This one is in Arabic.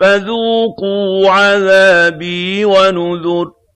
فَذُوقُوا عَذَابِي وَنُذُرِ